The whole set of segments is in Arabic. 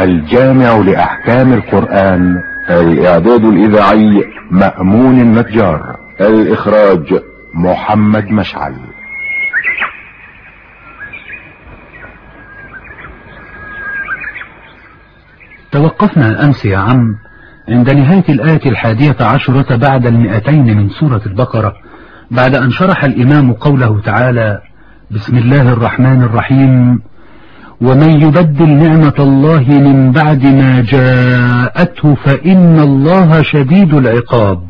الجامع لأحكام القرآن الإعداد الإذاعي مأمون النجار الإخراج محمد مشعل. توقفنا أمس يا عم عند نهاية الآية الحادية عشرة بعد المئتين من سورة البقرة بعد أن شرح الإمام قوله تعالى بسم الله الرحمن الرحيم ومن يبدل نعمة الله من بعد ما جاءته فإن الله شديد العقاب.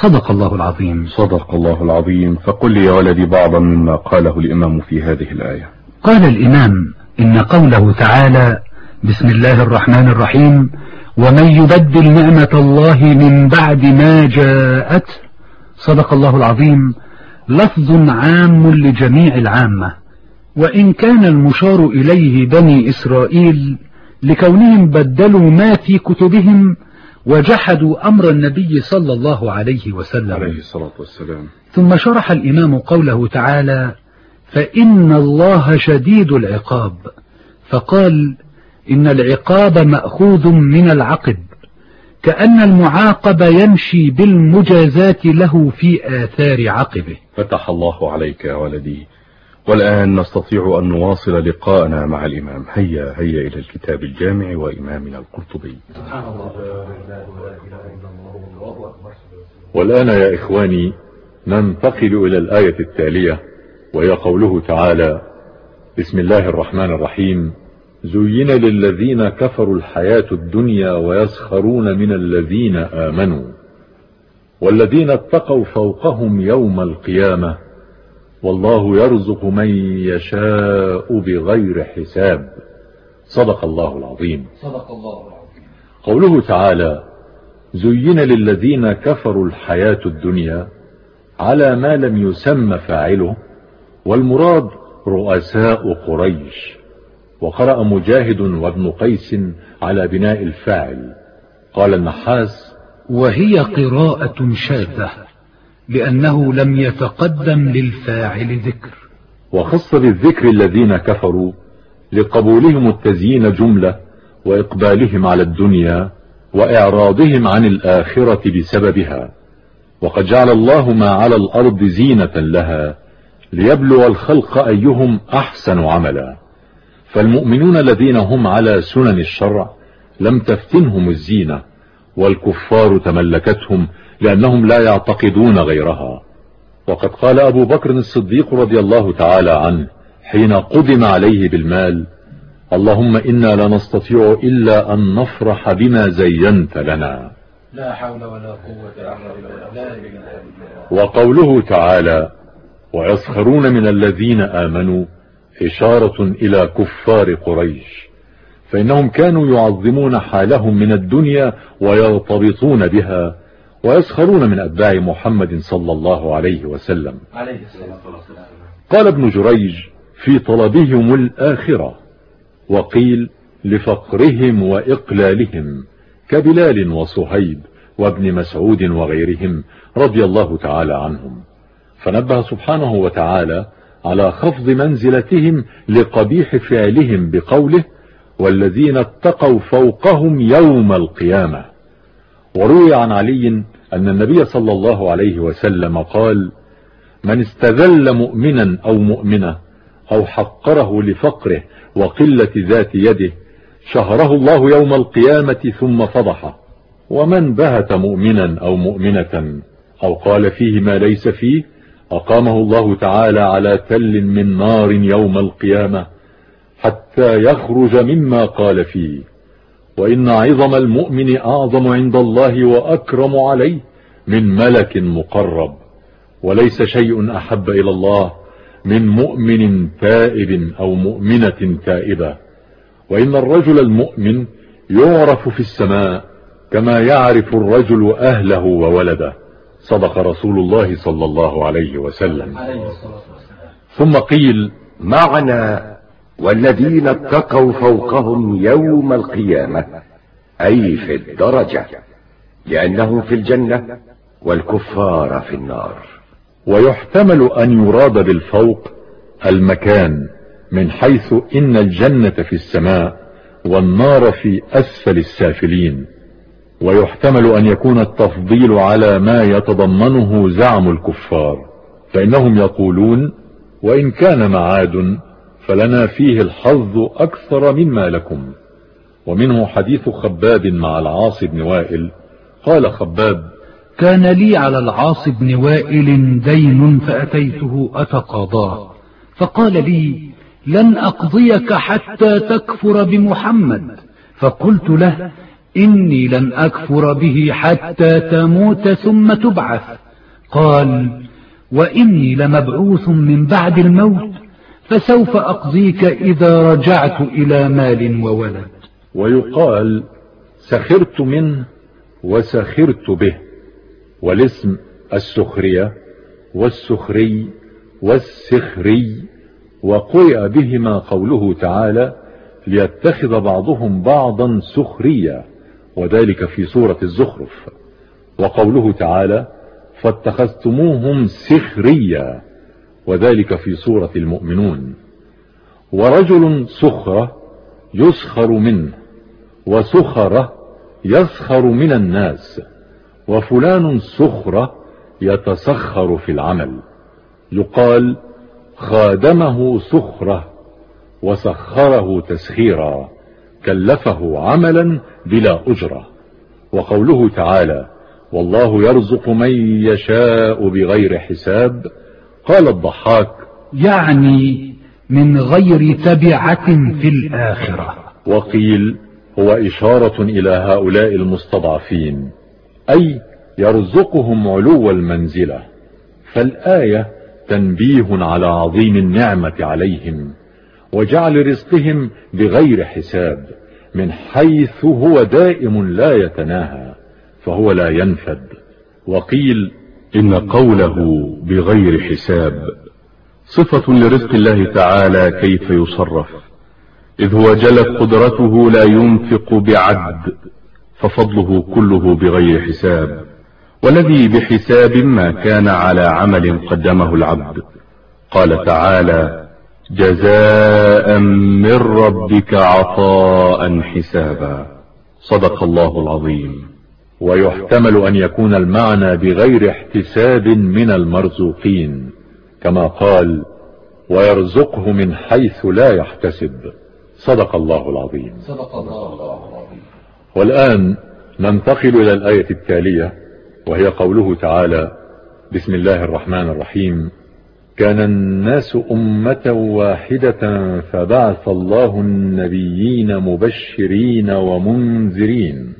صدق الله العظيم. صدق الله العظيم. فقل لي يا ولدي بعضا مما قاله الإمام في هذه الآية. قال الإمام إن قوله تعالى بسم الله الرحمن الرحيم ومن يبدل نعمة الله من بعد ما جاءته. صدق الله العظيم. لفظ عام لجميع العامة. وإن كان المشار إليه بني إسرائيل لكونهم بدلوا ما في كتبهم وجحدوا أمر النبي صلى الله عليه وسلم. عليه الصلاة والسلام. ثم شرح الإمام قوله تعالى فإن الله شديد العقاب فقال إن العقاب مأخوذ من العقب كأن المعاقب يمشي بالمجازات له في آثار عقبه فتح الله عليك يا ولدي والآن نستطيع أن نواصل لقاءنا مع الإمام. هيا هيا إلى الكتاب الجامع وإمامنا القرطبي. والآن يا إخواني ننتقل إلى الآية التالية وهي قوله تعالى بسم الله الرحمن الرحيم. زين للذين كفروا الحياة الدنيا ويسخرون من الذين آمنوا. والذين اتقوا فوقهم يوم القيامة والله يرزق من يشاء بغير حساب. صدق الله العظيم. صدق الله العظيم. قوله تعالى زين للذين كفروا الحياة الدنيا على ما لم يسمى فاعله والمراد رؤساء قريش. وقرأ مجاهد وابن قيس على بناء الفاعل. قال النحاس وهي قراءة شاذة. لأنه لم يتقدم للفاعل ذكر. وخص بالذكر الذين كفروا لقبولهم التزيين جملة وإقبالهم على الدنيا وإعراضهم عن الآخرة بسببها. وقد جعل الله ما على الأرض زينة لها ليبلو الخلق أيهم أحسن عملا. فالمؤمنون الذين هم على سنن الشرع لم تفتنهم الزينة والكفار تملكتهم لأنهم لا يعتقدون غيرها. وقد قال أبو بكر الصديق رضي الله تعالى عنه حين قدم عليه بالمال اللهم إنا لا نستطيع إلا أن نفرح بما زينت لنا. لا حول ولا قوة إلا بالله. وقوله تعالى ويسخرون من الذين آمنوا إشارة إلى كفار قريش. فإنهم كانوا يعظمون حالهم من الدنيا ويرتبطون بها. ويسخرون من أتباع محمد صلى الله عليه وسلم. قال ابن جريج في طلبهم الآخرة وقيل لفقرهم وإقلالهم كبلال وصهيب وابن مسعود وغيرهم رضي الله تعالى عنهم. فنبه سبحانه وتعالى على خفض منزلتهم لقبيح فعلهم بقوله والذين اتقوا فوقهم يوم القيامة وروي عن علي أن النبي صلى الله عليه وسلم قال من استذل مؤمنا أو مؤمنة أو حقره لفقره وقلة ذات يده شهره الله يوم القيامة ثم فضحه. ومن بهت مؤمنا أو مؤمنة أو قال فيه ما ليس فيه أقامه الله تعالى على تل من نار يوم القيامة حتى يخرج مما قال فيه. وإن عظم المؤمن أعظم عند الله وأكرم عليه من ملك مقرب وليس شيء أحب إلى الله من مؤمن تائب أو مؤمنة تائبة. وإن الرجل المؤمن يعرف في السماء كما يعرف الرجل أهله وولده. صدق رسول الله صلى الله عليه وسلم. ثم قيل معنى والذين اتقوا فوقهم يوم القيامة أي في الدرجة لأنهم في الجنة والكفار في النار. ويحتمل أن يراد بالفوق المكان من حيث إن الجنة في السماء والنار في أسفل السافلين. ويحتمل أن يكون التفضيل على ما يتضمنه زعم الكفار فإنهم يقولون وإن كان معاد فلنا فيه الحظ أكثر مما لكم. ومنه حديث خباب مع العاص بن وائل. قال خباب كان لي على العاص بن وائل دين فأتيته أتقاضاه. فقال لي لن أقضيك حتى تكفر بمحمد. فقلت له إني لن أكفر به حتى تموت ثم تبعث. قال وإني لمبعوث من بعد الموت فسوف أقضيك إذا رجعت إلى مال وولد. ويقال سخرت منه وسخرت به والاسم السخرية والسخري والسخري وقرئ بهما قوله تعالى ليتخذ بعضهم بعضا سخريا وذلك في سورة الزخرف. وقوله تعالى فاتخذتموهم سخريا. وذلك في سورة المؤمنون. ورجل سخرة يسخر منه وسخرة يسخر من الناس وفلان سخرة يتسخر في العمل. يقال خادمه سخرة وسخره تسخيرا كلفه عملا بلا أجرة. وقوله تعالى والله يرزق من يشاء بغير حساب قال الضحاك يعني من غير تبعة في الآخرة. وقيل هو إشارة إلى هؤلاء المستضعفين أي يرزقهم علو المنزلة فالآية تنبيه على عظيم النعمة عليهم وجعل رزقهم بغير حساب من حيث هو دائم لا يتناهى فهو لا ينفد. وقيل إن قوله بغير حساب صفة لرزق الله تعالى كيف يصرف. إذ هو جلت قدرته لا ينفق بعد ففضله كله بغير حساب. والذي بحساب ما كان على عمل قدمه العبد. قال تعالى جزاء من ربك عطاء حسابا. صدق الله العظيم. ويحتمل أن يكون المعنى بغير احتساب من المرزوقين كما قال ويرزقه من حيث لا يحتسب صدق الله العظيم. صدق الله العظيم. والآن ننتقل إلى الآية التالية وهي قوله تعالى بسم الله الرحمن الرحيم كان الناس أمة واحدة فبعث الله النبيين مبشرين ومنذرين.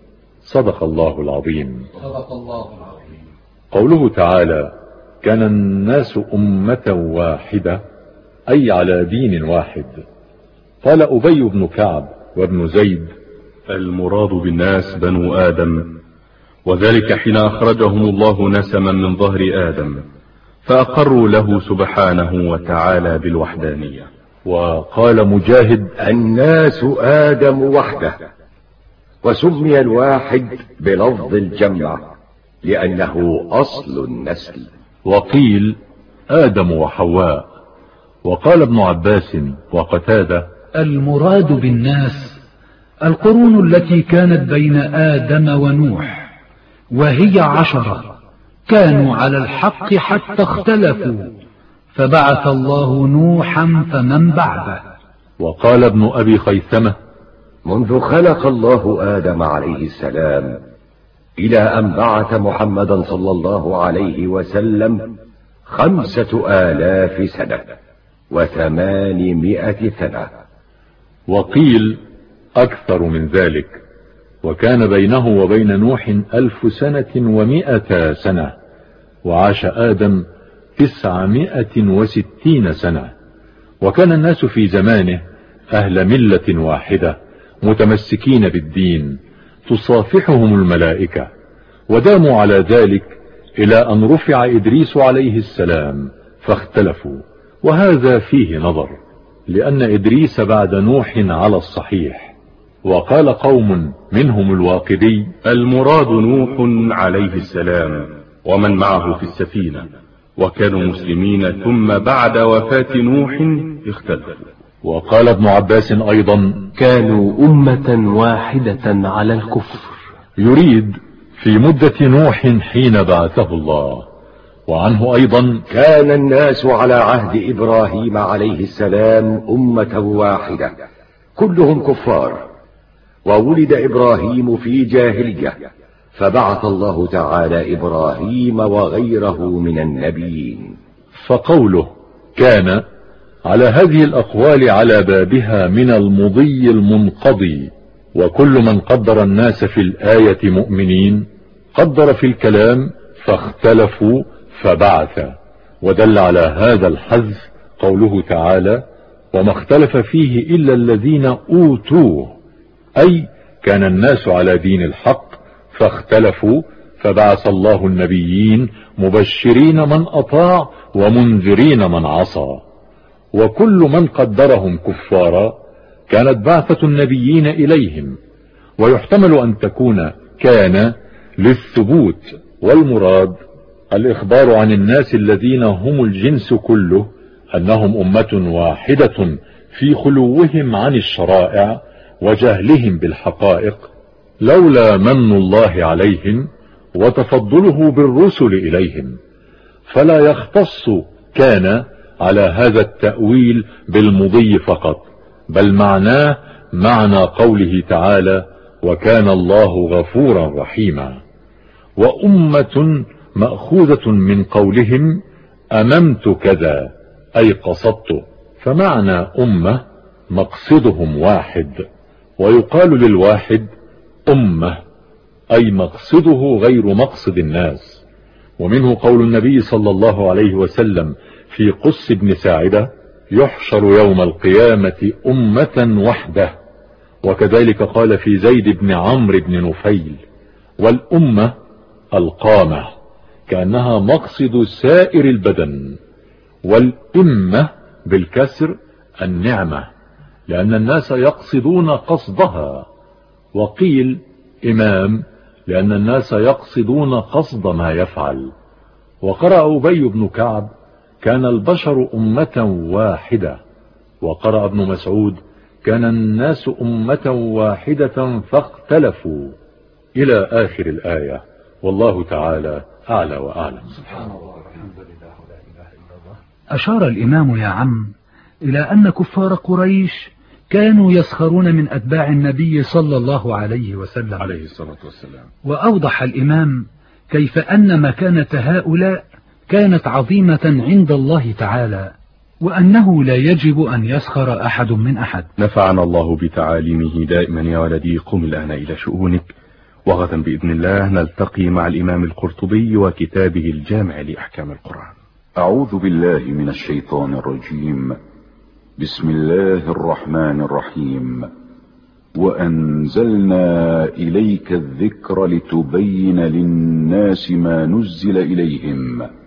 صدق الله العظيم. صدق الله العظيم. قوله تعالى كان الناس أمة واحدة أي على دين واحد. قال أبي بن كعب وابن زيد المراد بالناس بنو آدم وذلك حين أخرجهم الله نسما من ظهر آدم فأقروا له سبحانه وتعالى بالوحدانية. وقال مجاهد الناس آدم وحده. وسمي الواحد بلفظ الجمع لأنه أصل النسل. وقيل آدم وحواء. وقال ابن عباس وقتادة المراد بالناس القرون التي كانت بين آدم ونوح وهي عشرة كانوا على الحق حتى اختلفوا فبعث الله نوحا فمن بعده. وقال ابن أبي خيثمة منذ خلق الله آدم عليه السلام إلى أن بعث محمدا صلى الله عليه وسلم خمسة آلاف سنة وثمانمائة سنة. وقيل أكثر من ذلك وكان بينه وبين نوح ألف سنة ومائة سنة وعاش آدم تسعمائة وستين سنة. وكان الناس في زمانه أهل ملة واحدة متمسكين بالدين تصافحهم الملائكة. وداموا على ذلك إلى أن رفع إدريس عليه السلام فاختلفوا. وهذا فيه نظر لأن إدريس بعد نوح على الصحيح. وقال قوم منهم الواقدي المراد نوح عليه السلام ومن معه في السفينة. وكانوا مسلمين ثم بعد وفاة نوح اختلفوا. وقال ابن عباس أيضا كانوا أمة واحدة على الكفر. يريد في مدة نوح حين بعثه الله وعنه أيضا كان الناس على عهد إبراهيم عليه السلام أمة واحدة كلهم كفار وولد إبراهيم في جاهلية فبعث الله تعالى إبراهيم وغيره من النبيين. فقوله كان على هذه الأقوال على بابها من المضي المنقضي. وكل من قدر الناس في الآية مؤمنين قدر في الكلام فاختلفوا فبعث. ودل على هذا الحذف قوله تعالى وما اختلف فيه إلا الذين أوتوه أي كان الناس على دين الحق فاختلفوا فبعث الله النبيين مبشرين من أطاع ومنذرين من عصى. وكل من قدرهم كفارا كانت بعثة النبيين إليهم ويحتمل أن تكون كان للثبوت والمراد الإخبار عن الناس الذين هم الجنس كله أنهم أمة واحدة في خلوهم عن الشرائع وجهلهم بالحقائق لولا من الله عليهم وتفضله بالرسل إليهم. فلا يختص كان على هذا التأويل بالمضي فقط بل معناه معنى قوله تعالى وكان الله غفورا رحيما وأمة مأخوذة من قولهم أممت كذا أي قصدت فمعنى أمة مقصدهم واحد ويقال للواحد أمة أي مقصده غير مقصد الناس. ومنه قول النبي صلى الله عليه وسلم في قص بن ساعدة يحشر يوم القيامة أمة وحده. وكذلك قال في زيد بن عمرو بن نفيل والأمة القامة كأنها مقصد سائر البدن. والإمة بالكسر النعمة لأن الناس يقصدون قصدها. وقيل إمام لأن الناس يقصدون قصد ما يفعل. وقرأ أبي بن كعب كان البشر أمة واحدة. وقرأ ابن مسعود كان الناس أمة واحدة فاختلفوا إلى آخر الآية. والله تعالى أعلى وأعلم. سبحان الله. أشار الإمام يا عم إلى أن كفار قريش كانوا يسخرون من أتباع النبي صلى الله عليه وسلم. عليه الصلاة والسلام. وأوضح الإمام كيف أن مكانة هؤلاء كانت عظيمة عند الله تعالى وأنه لا يجب أن يسخر أحد من أحد. نفعنا الله بتعاليمه دائما يا ولدي قم الآن إلى شؤونك. وغدا بإذن الله نلتقي مع الإمام القرطبي وكتابه الجامع لأحكام القرآن. أعوذ بالله من الشيطان الرجيم. بسم الله الرحمن الرحيم. وأنزلنا إليك الذكر لتبين للناس ما نزل إليهم.